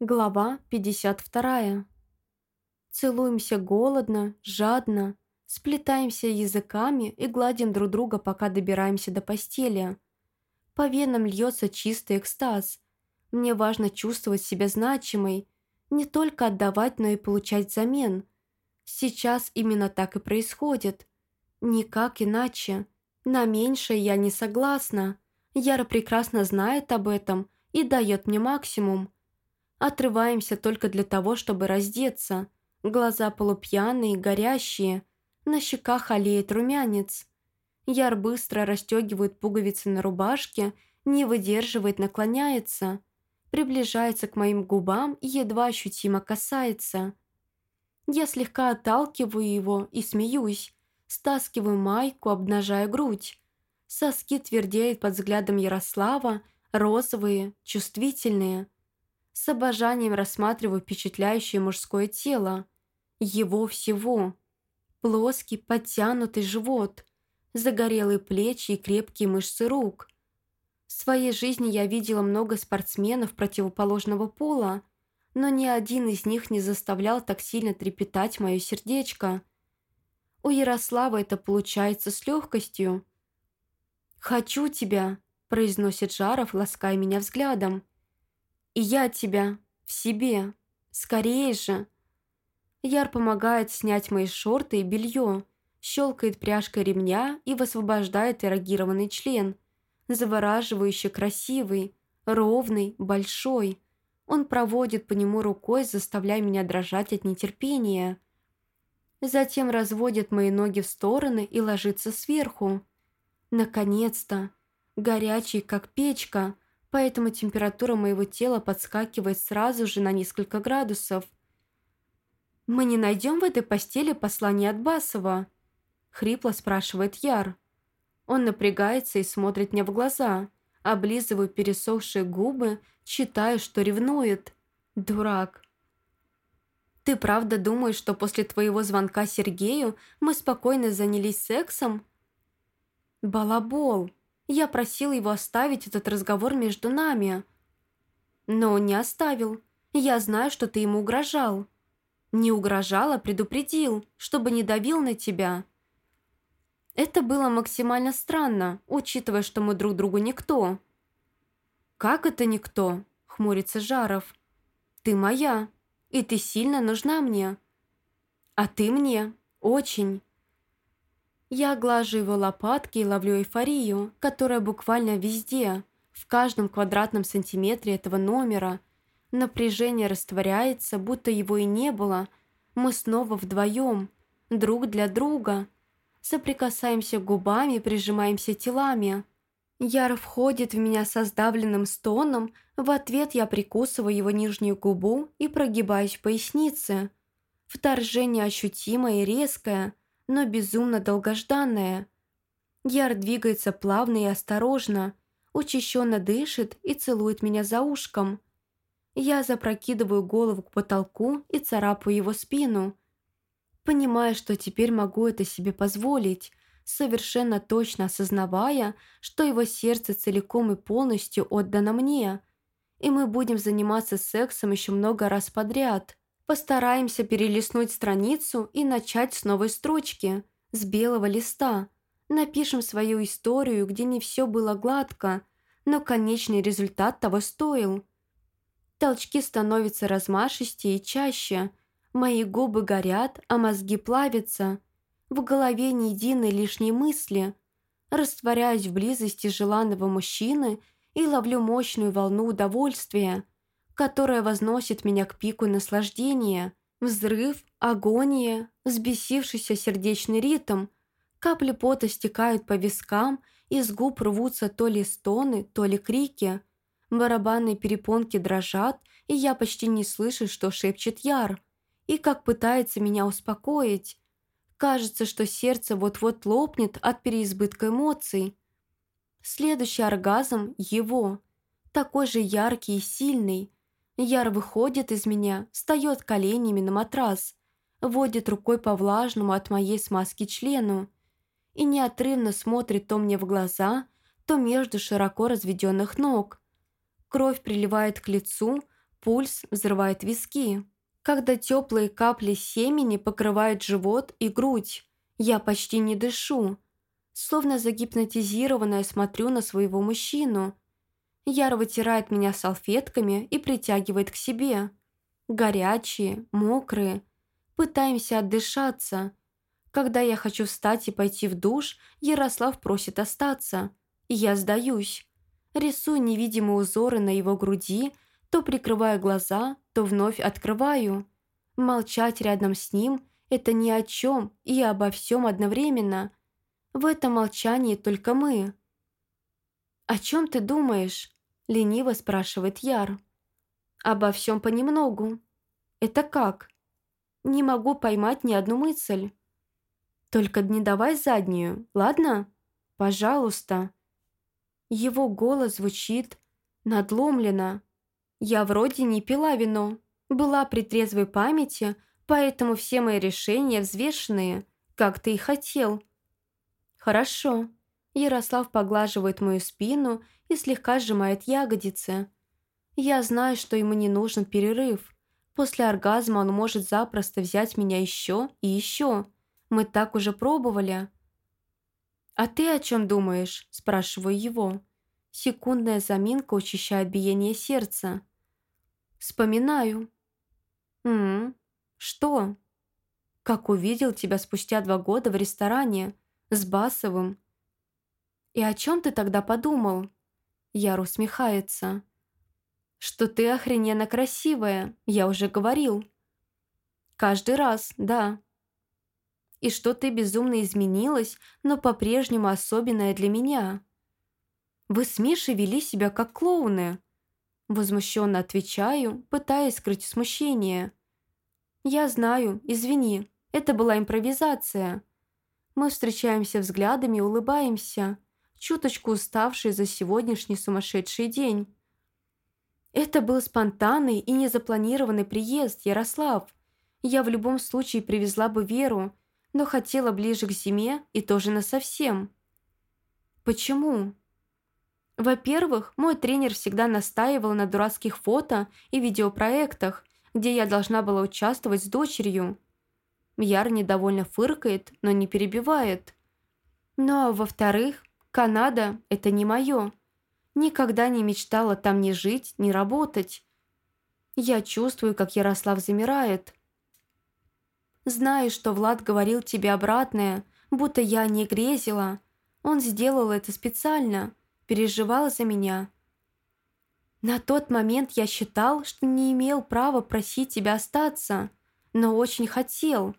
Глава 52. Целуемся голодно, жадно, сплетаемся языками и гладим друг друга, пока добираемся до постели. По венам льется чистый экстаз. Мне важно чувствовать себя значимой, не только отдавать, но и получать взамен. Сейчас именно так и происходит. Никак иначе. На меньшее я не согласна. Яра прекрасно знает об этом и дает мне максимум – Отрываемся только для того, чтобы раздеться. Глаза полупьяные, горящие. На щеках олеет румянец. Яр быстро расстегивает пуговицы на рубашке, не выдерживает, наклоняется. Приближается к моим губам и едва ощутимо касается. Я слегка отталкиваю его и смеюсь. Стаскиваю майку, обнажая грудь. Соски твердеют под взглядом Ярослава, розовые, чувствительные – с обожанием рассматриваю впечатляющее мужское тело. Его всего. Плоский, подтянутый живот, загорелые плечи и крепкие мышцы рук. В своей жизни я видела много спортсменов противоположного пола, но ни один из них не заставлял так сильно трепетать мое сердечко. У Ярослава это получается с легкостью. «Хочу тебя», – произносит Жаров, лаская меня взглядом. И я тебя в себе. Скорее же. Яр помогает снять мои шорты и белье, щелкает пряжкой ремня и высвобождает эрогированный член. Завораживающе красивый, ровный, большой. Он проводит по нему рукой, заставляя меня дрожать от нетерпения. Затем разводит мои ноги в стороны и ложится сверху. Наконец-то! Горячий, как печка – поэтому температура моего тела подскакивает сразу же на несколько градусов. «Мы не найдем в этой постели послание от Басова?» — хрипло спрашивает Яр. Он напрягается и смотрит мне в глаза. Облизываю пересохшие губы, считаю, что ревнует. Дурак. «Ты правда думаешь, что после твоего звонка Сергею мы спокойно занялись сексом?» «Балабол!» Я просил его оставить этот разговор между нами. Но он не оставил. Я знаю, что ты ему угрожал. Не угрожал, а предупредил, чтобы не давил на тебя. Это было максимально странно, учитывая, что мы друг другу никто. «Как это никто?» — хмурится Жаров. «Ты моя, и ты сильно нужна мне. А ты мне. Очень. Я глажу его лопатки и ловлю эйфорию, которая буквально везде, в каждом квадратном сантиметре этого номера. Напряжение растворяется, будто его и не было. Мы снова вдвоем, друг для друга. Соприкасаемся губами, прижимаемся телами. Яр входит в меня со сдавленным стоном, в ответ я прикусываю его нижнюю губу и прогибаюсь в пояснице. Вторжение ощутимое и резкое – но безумно долгожданное. Яр двигается плавно и осторожно, учащенно дышит и целует меня за ушком. Я запрокидываю голову к потолку и царапаю его спину. Понимая, что теперь могу это себе позволить, совершенно точно осознавая, что его сердце целиком и полностью отдано мне, и мы будем заниматься сексом еще много раз подряд. Постараемся перелистнуть страницу и начать с новой строчки, с белого листа. Напишем свою историю, где не все было гладко, но конечный результат того стоил. Толчки становятся размашистее и чаще. Мои губы горят, а мозги плавятся. В голове ни единой лишней мысли. Растворяюсь в близости желанного мужчины и ловлю мощную волну удовольствия – которая возносит меня к пику наслаждения. Взрыв, агония, взбесившийся сердечный ритм. Капли пота стекают по вискам, из губ рвутся то ли стоны, то ли крики. Барабанные перепонки дрожат, и я почти не слышу, что шепчет Яр. И как пытается меня успокоить. Кажется, что сердце вот-вот лопнет от переизбытка эмоций. Следующий оргазм – его. Такой же яркий и сильный – Яр выходит из меня, встает коленями на матрас, водит рукой по влажному от моей смазки члену и неотрывно смотрит то мне в глаза, то между широко разведенных ног. Кровь приливает к лицу, Пульс взрывает виски. Когда теплые капли семени покрывают живот и грудь, я почти не дышу. Словно загипнотизированная смотрю на своего мужчину. Яр вытирает меня салфетками и притягивает к себе. Горячие, мокрые. Пытаемся отдышаться. Когда я хочу встать и пойти в душ, Ярослав просит остаться. И я сдаюсь. Рисую невидимые узоры на его груди, то прикрываю глаза, то вновь открываю. Молчать рядом с ним – это ни о чем и обо всем одновременно. В этом молчании только мы. «О чем ты думаешь?» – лениво спрашивает Яр. «Обо всем понемногу». «Это как?» «Не могу поймать ни одну мысль». «Только не давай заднюю, ладно? Пожалуйста». Его голос звучит надломленно. Я вроде не пила вино, была при трезвой памяти, поэтому все мои решения взвешенные, как ты и хотел. Хорошо. Ярослав поглаживает мою спину и слегка сжимает ягодицы. Я знаю, что ему не нужен перерыв. После оргазма он может запросто взять меня еще и еще. Мы так уже пробовали. «А ты о чем думаешь?» – спрашиваю его. Секундная заминка учащает биение сердца. Вспоминаю. «М что?» «Как увидел тебя спустя два года в ресторане с Басовым». «И о чем ты тогда подумал?» Яр усмехается. «Что ты охрененно красивая, я уже говорил». «Каждый раз, да», и что ты безумно изменилась, но по-прежнему особенная для меня. Вы с Мишей вели себя как клоуны. Возмущенно отвечаю, пытаясь скрыть смущение. Я знаю, извини, это была импровизация. Мы встречаемся взглядами и улыбаемся, чуточку уставшие за сегодняшний сумасшедший день. Это был спонтанный и незапланированный приезд, Ярослав. Я в любом случае привезла бы Веру, но хотела ближе к зиме и тоже насовсем. Почему? Во-первых, мой тренер всегда настаивал на дурацких фото и видеопроектах, где я должна была участвовать с дочерью. Яр недовольно фыркает, но не перебивает. Ну а во-вторых, Канада – это не мое. Никогда не мечтала там ни жить, ни работать. Я чувствую, как Ярослав замирает – Знаю, что Влад говорил тебе обратное, будто я не грезила. Он сделал это специально, переживал за меня. На тот момент я считал, что не имел права просить тебя остаться, но очень хотел.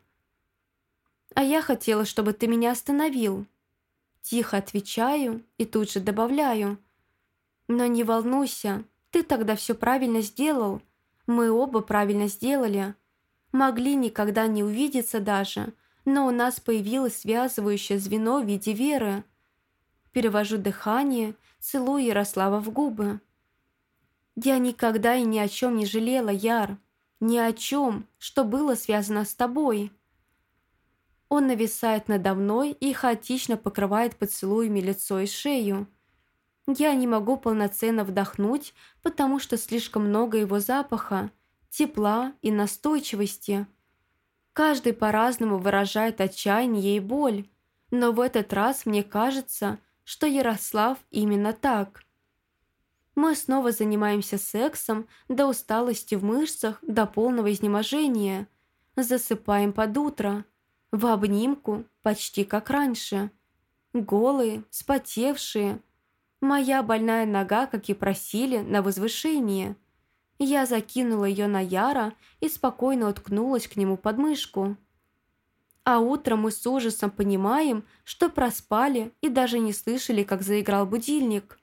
А я хотела, чтобы ты меня остановил. Тихо отвечаю и тут же добавляю. Но не волнуйся, ты тогда все правильно сделал. Мы оба правильно сделали. Могли никогда не увидеться даже, но у нас появилось связывающее звено в виде веры. Перевожу дыхание, целую Ярослава в губы. Я никогда и ни о чем не жалела, Яр. Ни о чем, что было связано с тобой. Он нависает надо мной и хаотично покрывает поцелуями лицо и шею. Я не могу полноценно вдохнуть, потому что слишком много его запаха, тепла и настойчивости. Каждый по-разному выражает отчаяние и боль, но в этот раз мне кажется, что Ярослав именно так. Мы снова занимаемся сексом до усталости в мышцах, до полного изнеможения. Засыпаем под утро, в обнимку, почти как раньше. Голые, спотевшие. Моя больная нога, как и просили, на возвышение – я закинула ее на Яра и спокойно уткнулась к нему под мышку. А утром мы с ужасом понимаем, что проспали и даже не слышали, как заиграл будильник.